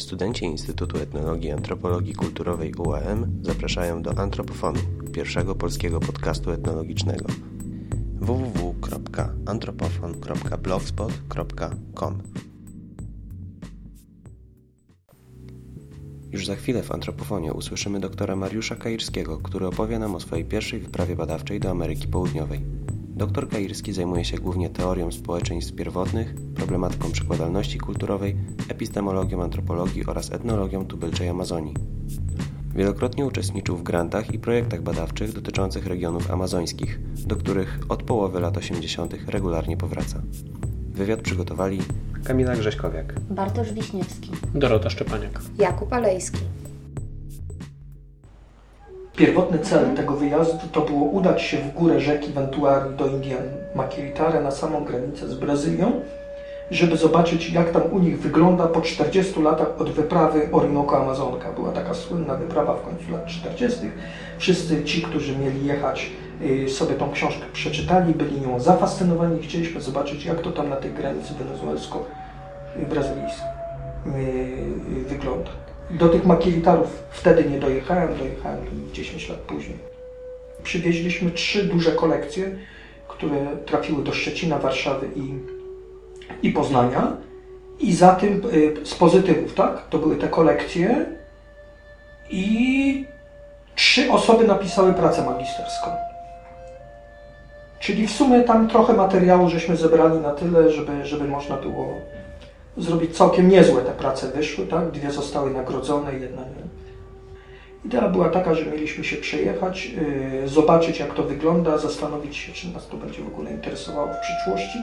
Studenci Instytutu Etnologii i Antropologii Kulturowej UAM zapraszają do Antropofonu, pierwszego polskiego podcastu etnologicznego. www.antropofon.blogspot.com Już za chwilę w Antropofonie usłyszymy doktora Mariusza Kairskiego, który opowie nam o swojej pierwszej wyprawie badawczej do Ameryki Południowej. Doktor Kairski zajmuje się głównie teorią społeczeństw pierwotnych, problematyką przekładalności kulturowej, epistemologią antropologii oraz etnologią tubylczej Amazonii. Wielokrotnie uczestniczył w grantach i projektach badawczych dotyczących regionów amazońskich, do których od połowy lat 80. regularnie powraca. Wywiad przygotowali Kamila Grześkowiak, Bartosz Wiśniewski, Dorota Szczepaniak, Jakub Alejski. Pierwotny cel tego wyjazdu to było udać się w górę rzeki Ventuari do Indian Maquiritare na samą granicę z Brazylią, żeby zobaczyć jak tam u nich wygląda po 40 latach od wyprawy Orinoco-Amazonka. Była taka słynna wyprawa w końcu lat 40. Wszyscy ci, którzy mieli jechać y, sobie tą książkę przeczytali, byli nią zafascynowani. Chcieliśmy zobaczyć jak to tam na tej granicy wenezuelsko-brazylijskiej y, y, wygląda. Do tych makielitarów wtedy nie dojechałem, dojechałem 10 lat później. Przywieźliśmy trzy duże kolekcje, które trafiły do Szczecina, Warszawy i, i Poznania. I za tym y, z pozytywów, tak? To były te kolekcje i trzy osoby napisały pracę magisterską. Czyli w sumie tam trochę materiału żeśmy zebrali na tyle, żeby, żeby można było zrobić całkiem niezłe te prace wyszły, tak? Dwie zostały nagrodzone, jedna nie. Idea była taka, że mieliśmy się przejechać, yy, zobaczyć jak to wygląda, zastanowić się, czy nas to będzie w ogóle interesowało w przyszłości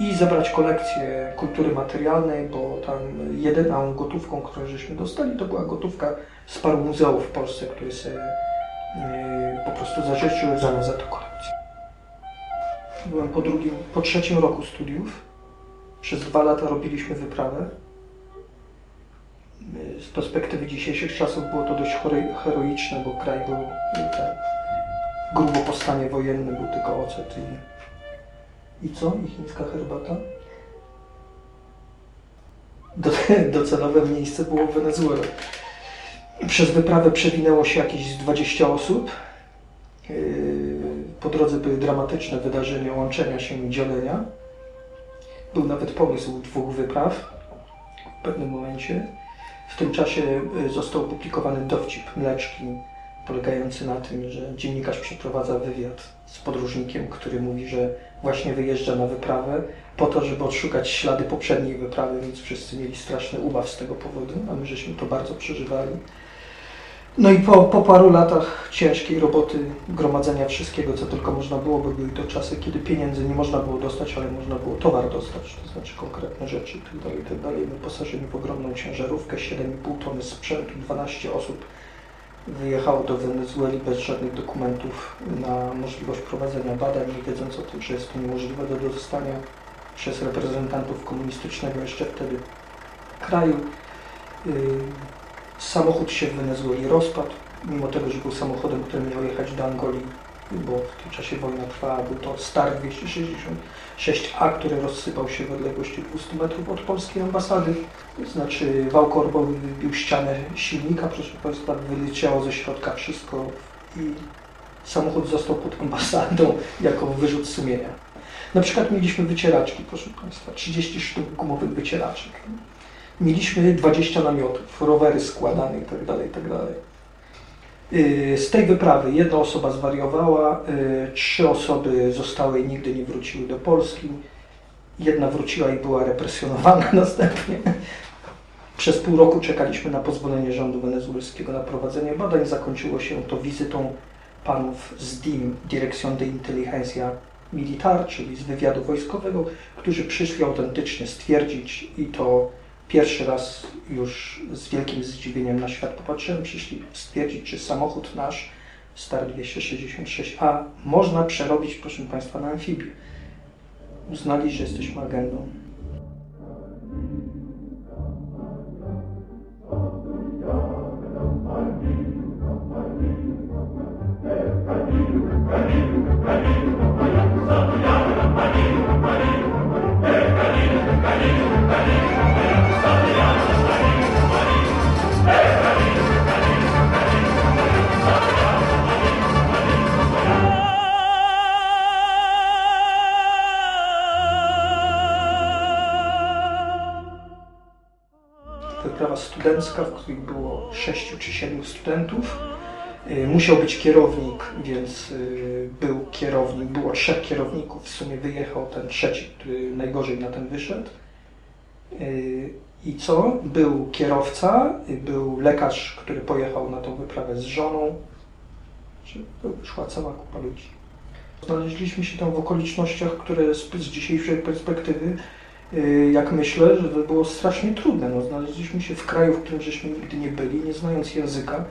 i zebrać kolekcję kultury materialnej, bo tam jedyną gotówką, którą żeśmy dostali, to była gotówka z paru muzeów w Polsce, które sobie yy, po prostu zażyczyły w zamian za tę kolekcję. Byłem po drugim, po trzecim roku studiów. Przez dwa lata robiliśmy wyprawę. Z perspektywy dzisiejszych czasów było to dość heroiczne, bo kraj był tak, grubo po stanie wojennym, był tylko ocet i, i co? I chińska herbata? Do, docelowe miejsce było w Wenezuela. Przez wyprawę przewinęło się jakieś 20 osób. Po drodze były dramatyczne wydarzenia łączenia się i dzielenia. Był nawet pomysł dwóch wypraw w pewnym momencie. W tym czasie y, został opublikowany dowcip Mleczki, polegający na tym, że dziennikarz przeprowadza wywiad z podróżnikiem, który mówi, że właśnie wyjeżdża na wyprawę po to, żeby odszukać ślady poprzedniej wyprawy, więc wszyscy mieli straszny ubaw z tego powodu, a my żeśmy to bardzo przeżywali. No i po, po paru latach ciężkiej roboty, gromadzenia wszystkiego, co tylko można było, bo były to czasy, kiedy pieniędzy nie można było dostać, ale można było towar dostać, to znaczy konkretne rzeczy itd., itd. Wyposażeni w ogromną ciężarówkę, 7,5 tony sprzętu, 12 osób wyjechało do Wenezueli bez żadnych dokumentów na możliwość prowadzenia badań, nie wiedząc o tym, że jest to niemożliwe do dostania przez reprezentantów komunistycznego jeszcze wtedy kraju. Samochód się w Wenezueli rozpadł, mimo tego, że był samochodem, który miał jechać do Angolii, bo w tym czasie wojna trwała. Był to Star 266A, który rozsypał się w odległości 200 metrów od polskiej ambasady. To znaczy wał korbowy wybił ścianę silnika, proszę Państwa, wyleciało ze środka wszystko i samochód został pod ambasadą jako wyrzut sumienia. Na przykład mieliśmy wycieraczki, proszę Państwa, 30 sztuk gumowych wycieraczek. Mieliśmy 20 namiotów, rowery składane itd., itd. Z tej wyprawy jedna osoba zwariowała, y, trzy osoby zostały i nigdy nie wróciły do Polski. Jedna wróciła i była represjonowana następnie. Przez pół roku czekaliśmy na pozwolenie rządu wenezuelskiego na prowadzenie badań. Zakończyło się to wizytą panów z DIM, Dirección de Inteligencia Militar, czyli z wywiadu wojskowego, którzy przyszli autentycznie stwierdzić i to Pierwszy raz już z wielkim zdziwieniem na świat popatrzyłem, przyszli stwierdzić, czy samochód nasz Star 266A można przerobić, proszę Państwa, na amfibię. Uznali, że jesteśmy agendą. Sześciu czy siedmiu studentów. Y, musiał być kierownik, więc y, był kierownik, było trzech kierowników, w sumie wyjechał ten trzeci, który najgorzej na ten wyszedł. Y, I co? Był kierowca, był lekarz, który pojechał na tą wyprawę z żoną. Szła cała kupa ludzi. Znaleźliśmy się tam w okolicznościach, które z dzisiejszej perspektywy, jak myślę, że to było strasznie trudne. No, znaleźliśmy się w kraju, w którym żeśmy nigdy nie byli, nie znając języka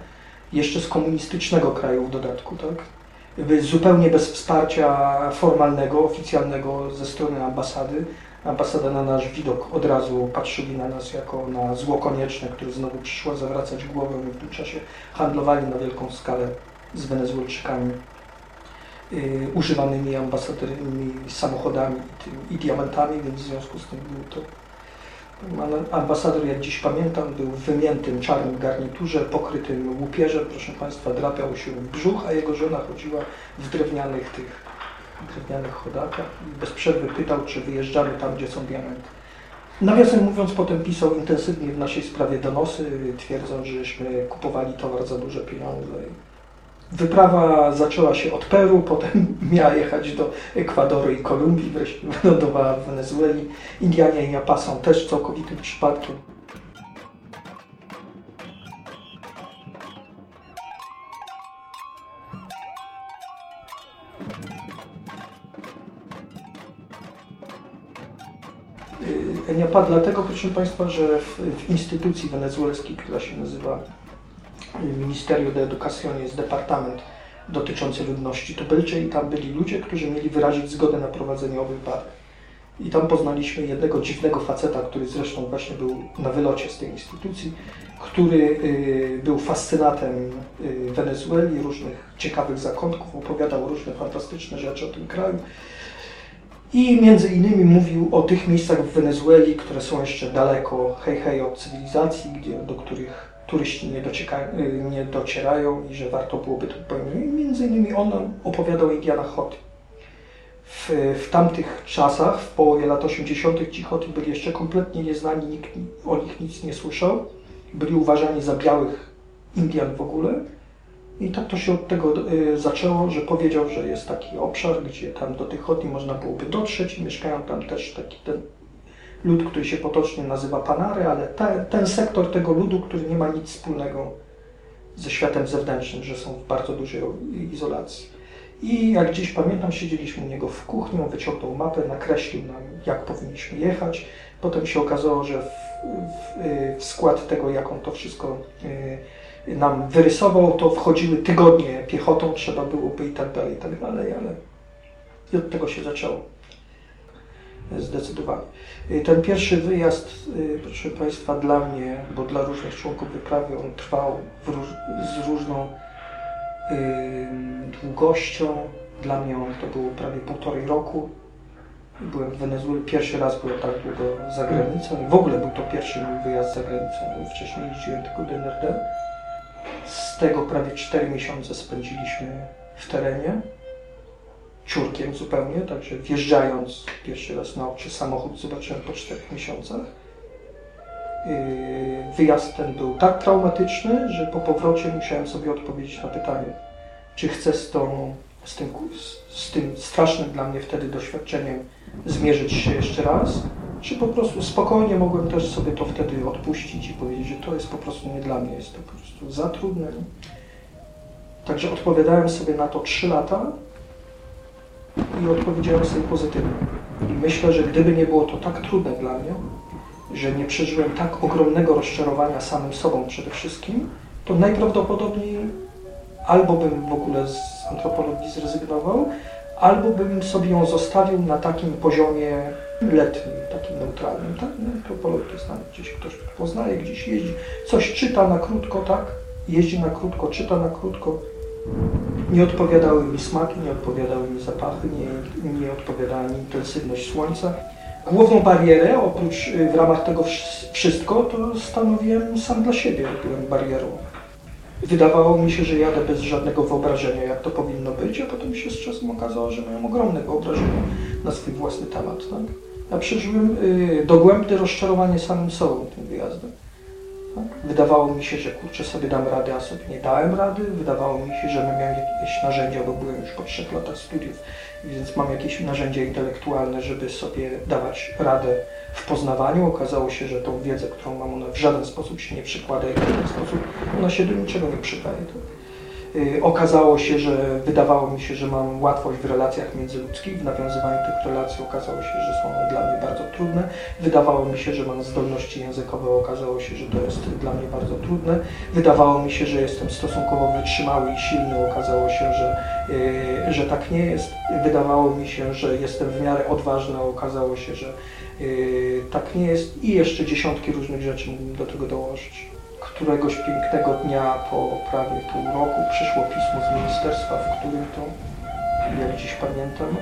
jeszcze z komunistycznego kraju w dodatku, tak? Zupełnie bez wsparcia formalnego, oficjalnego ze strony ambasady. Ambasada na nasz widok od razu patrzyli na nas jako na zło konieczne, które znowu przyszło zawracać głowę i w tym czasie handlowali na wielką skalę z Wenezuelczykami yy, używanymi ambasadorami samochodami i, i diamentami, więc w związku z tym był to Ambasador, jak dziś pamiętam, był w wymiętym czarnym garniturze, pokrytym łupieżem, proszę Państwa, drapiał się w brzuch, a jego żona chodziła w drewnianych tych drewnianych chodakach i bez przerwy pytał, czy wyjeżdżamy tam, gdzie są diamenty. Nawiasem mówiąc, potem pisał intensywnie w naszej sprawie donosy, twierdząc, żeśmy kupowali towar za duże pieniądze Wyprawa zaczęła się od Peru, potem miała jechać do Ekwadoru i Kolumbii, wreszcie wylądowała w Wenezueli. Indianie i Japa są też całkowitym przypadkiem. Eniapa dlatego, proszę Państwa, że w, w instytucji wenezuelskiej, która się nazywa Ministerio de Educación jest departament dotyczący ludności tubylczej i tam byli ludzie, którzy mieli wyrazić zgodę na prowadzenie owych badań. I tam poznaliśmy jednego dziwnego faceta, który zresztą właśnie był na wylocie z tej instytucji, który y, był fascynatem y, Wenezueli, różnych ciekawych zakątków, opowiadał różne fantastyczne rzeczy o tym kraju. I między innymi mówił o tych miejscach w Wenezueli, które są jeszcze daleko, hej, hej, od cywilizacji, gdzie, do których turyści nie, y, nie docierają i że warto byłoby to popełnić. Między innymi on opowiadał o Indianach Hoty. W, w tamtych czasach, w połowie lat 80. ci Hoty byli jeszcze kompletnie nieznani, nikt o nich nic nie słyszał. Byli uważani za białych Indian w ogóle. I tak to się od tego y, zaczęło, że powiedział, że jest taki obszar, gdzie tam do tych Hoty można byłoby dotrzeć i mieszkają tam też taki ten lud, który się potocznie nazywa Panary, ale te, ten sektor tego ludu, który nie ma nic wspólnego ze światem zewnętrznym, że są w bardzo dużej izolacji. I jak dziś pamiętam, siedzieliśmy u niego w kuchni, on wyciągnął mapę, nakreślił nam, jak powinniśmy jechać. Potem się okazało, że w, w, w skład tego, jak on to wszystko y, nam wyrysował, to wchodziły tygodnie piechotą, trzeba byłoby i tak dalej, i tak dalej, ale i od tego się zaczęło. Zdecydowanie. Y, ten pierwszy wyjazd, y, proszę Państwa, dla mnie, bo dla różnych członków wyprawy on trwał róż, z różną długością. Dla mnie on to było prawie półtorej roku. Byłem w Wenezueli, pierwszy raz byłem tak długo za granicą i w ogóle był to pierwszy mój wyjazd za granicą. Wcześniej jeździłem tylko do NRD. Z tego prawie 4 miesiące spędziliśmy w terenie ciurkiem zupełnie, także wjeżdżając pierwszy raz na oczy samochód zobaczyłem po czterech miesiącach. Yy, wyjazd ten był tak traumatyczny, że po powrocie musiałem sobie odpowiedzieć na pytanie, czy chcę z, tą, z, tym, z tym strasznym dla mnie wtedy doświadczeniem zmierzyć się jeszcze raz, czy po prostu spokojnie mogłem też sobie to wtedy odpuścić i powiedzieć, że to jest po prostu nie dla mnie, jest to po prostu za trudne. Także odpowiadałem sobie na to trzy lata, i odpowiedziałem sobie pozytywnie. I myślę, że gdyby nie było to tak trudne dla mnie, że nie przeżyłem tak ogromnego rozczarowania samym sobą przede wszystkim, to najprawdopodobniej albo bym w ogóle z antropologii zrezygnował, albo bym sobie ją zostawił na takim poziomie letnim, takim neutralnym. Tak? No, antropolog jest tam gdzieś ktoś poznaje, gdzieś jeździ, coś czyta na krótko, tak? Jeździ na krótko, czyta na krótko, nie odpowiadały mi smaki, nie odpowiadały mi zapachy, nie, nie odpowiadała mi intensywność słońca. Główną barierę, oprócz y, w ramach tego wszystko, to stanowiłem sam dla siebie, byłem barierą. Wydawało mi się, że jadę bez żadnego wyobrażenia, jak to powinno być, a potem się z czasem okazało, że miałem ogromne wyobrażenie na swój własny temat. Tak? Ja przeżyłem y, dogłębne rozczarowanie samym sobą tym wyjazdem. Wydawało mi się, że kurczę sobie dam radę, a sobie nie dałem rady. Wydawało mi się, że miałem jakieś narzędzia, bo byłem już po trzech latach studiów, więc mam jakieś narzędzia intelektualne, żeby sobie dawać radę w poznawaniu. Okazało się, że tą wiedzę, którą mam, ona w żaden sposób się nie przykłada i w żaden sposób ona się do niczego nie przydaje. Y, okazało się, że wydawało mi się, że mam łatwość w relacjach międzyludzkich, w nawiązywaniu tych relacji okazało się, że są one dla mnie bardzo trudne. Wydawało mi się, że mam zdolności językowe, okazało się, że to jest dla mnie bardzo trudne. Wydawało mi się, że jestem stosunkowo wytrzymały i silny, okazało się, że, yy, że tak nie jest. Wydawało mi się, że jestem w miarę odważny, okazało się, że yy, tak nie jest i jeszcze dziesiątki różnych rzeczy mógłbym do tego dołożyć któregoś pięknego dnia po prawie pół roku przyszło pismo z ministerstwa, w którym to, jak dziś pamiętam,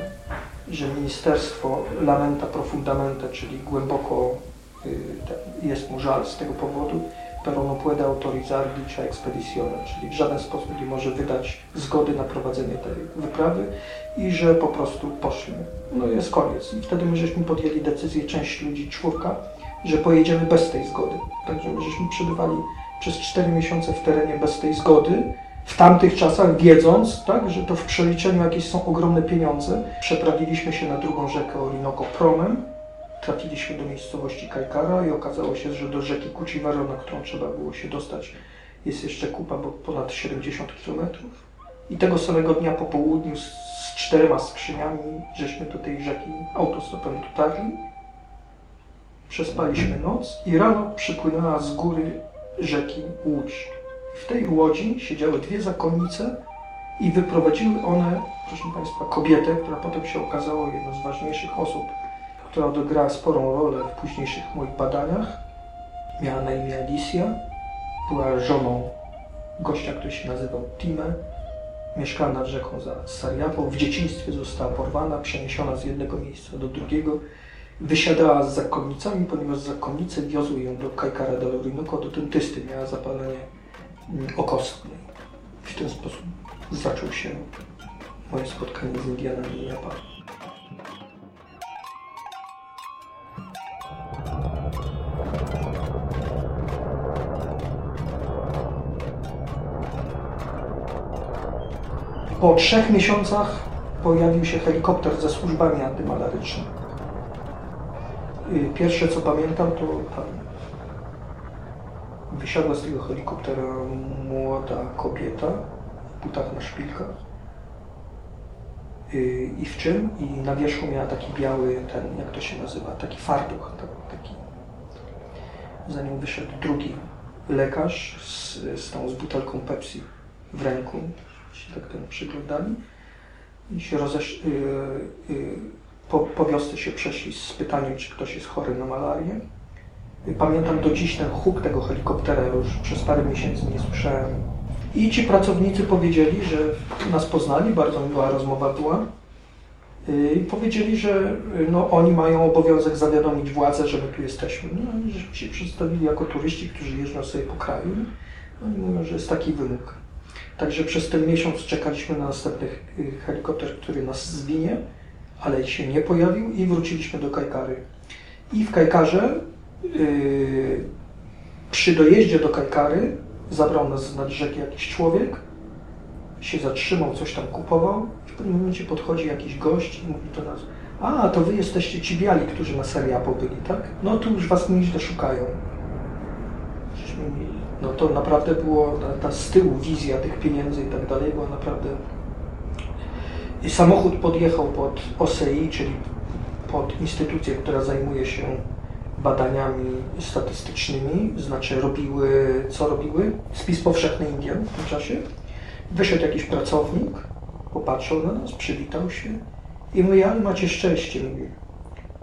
że ministerstwo lamenta profundamente, czyli głęboko y, jest mu żal z tego powodu, pero no puede autorizar dicha expedición, czyli w żaden sposób nie może wydać zgody na prowadzenie tej wyprawy i że po prostu poszli. No jest koniec. I wtedy my żeśmy podjęli decyzję, część ludzi, czwórka, że pojedziemy bez tej zgody. Także my żeśmy przebywali przez 4 miesiące w terenie bez tej zgody, w tamtych czasach wiedząc, tak, że to w przeliczeniu jakieś są ogromne pieniądze. Przeprawiliśmy się na drugą rzekę Orinoco promem, trafiliśmy do miejscowości Kajkara i okazało się, że do rzeki Kuchivaro, na którą trzeba było się dostać, jest jeszcze kupa, bo ponad 70 kilometrów. I tego samego dnia po południu z, z czterema skrzyniami żeśmy do tej rzeki autostopem dotarli. Przespaliśmy noc i rano przypłynęła z góry rzeki Łódź. W tej łodzi siedziały dwie zakonnice i wyprowadziły one, proszę Państwa, kobietę, która potem się okazała jedną z ważniejszych osób, która odegrała sporą rolę w późniejszych moich badaniach. Miała na imię Alicia, była żoną gościa, który się nazywał Time. Mieszkała nad rzeką za Sariapą. W dzieciństwie została porwana, przeniesiona z jednego miejsca do drugiego wysiadała z zakonnicami, ponieważ zakonnice wiozły ją do Kajkara del Orinoco, do dentysty, miała zapalenie mm, okostne. W ten sposób zaczął się moje spotkanie z Indianami Japanu. Po trzech miesiącach pojawił się helikopter ze służbami antymalarycznymi. Pierwsze co pamiętam to tam wysiadła z tego helikoptera młoda kobieta w butach na szpilkach y, i w czym? I na wierzchu miała taki biały, ten, jak to się nazywa, taki fartuch, taki. Za nią wyszedł drugi lekarz z, z tą z butelką Pepsi w ręku, się tak temu przyglądali i się rozesz... Yy, yy, po, po wiosce się przeszli z pytaniem, czy ktoś jest chory na malarię. Pamiętam do dziś ten huk tego helikoptera, już przez parę miesięcy nie słyszałem. I ci pracownicy powiedzieli, że nas poznali, bardzo miła rozmowa była. I powiedzieli, że no, oni mają obowiązek zawiadomić władzę, że my tu jesteśmy. No, że się przedstawili jako turyści, którzy jeżdżą sobie po kraju. No i mówią, że jest taki wymóg. Także przez ten miesiąc czekaliśmy na następny helikopter, który nas zwinie ale się nie pojawił i wróciliśmy do Kajkary. I w Kajkarze yy, przy dojeździe do Kajkary zabrał nas nad rzeki jakiś człowiek, się zatrzymał, coś tam kupował w pewnym momencie podchodzi jakiś gość i mówi do nas a, to wy jesteście ci biali, którzy na Seriapo byli, tak? No tu już was nieźle szukają. No to naprawdę było, ta, ta z tyłu wizja tych pieniędzy i tak dalej była naprawdę samochód podjechał pod OSEI, czyli pod instytucję, która zajmuje się badaniami statystycznymi, znaczy robiły, co robiły? Spis powszechny Indian w tym czasie. Wyszedł jakiś pracownik, popatrzył na nas, przywitał się i mówi, ale macie szczęście, mówi.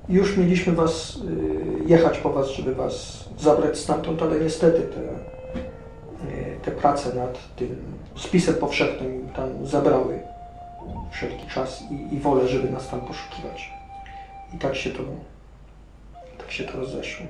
Już mieliśmy was, y, jechać po was, żeby was zabrać stamtąd, ale niestety te, y, te prace nad tym spisem powszechnym tam zabrały wszelki czas i, i wolę, żeby nas tam poszukiwać. I tak się to, tak się to rozeszło.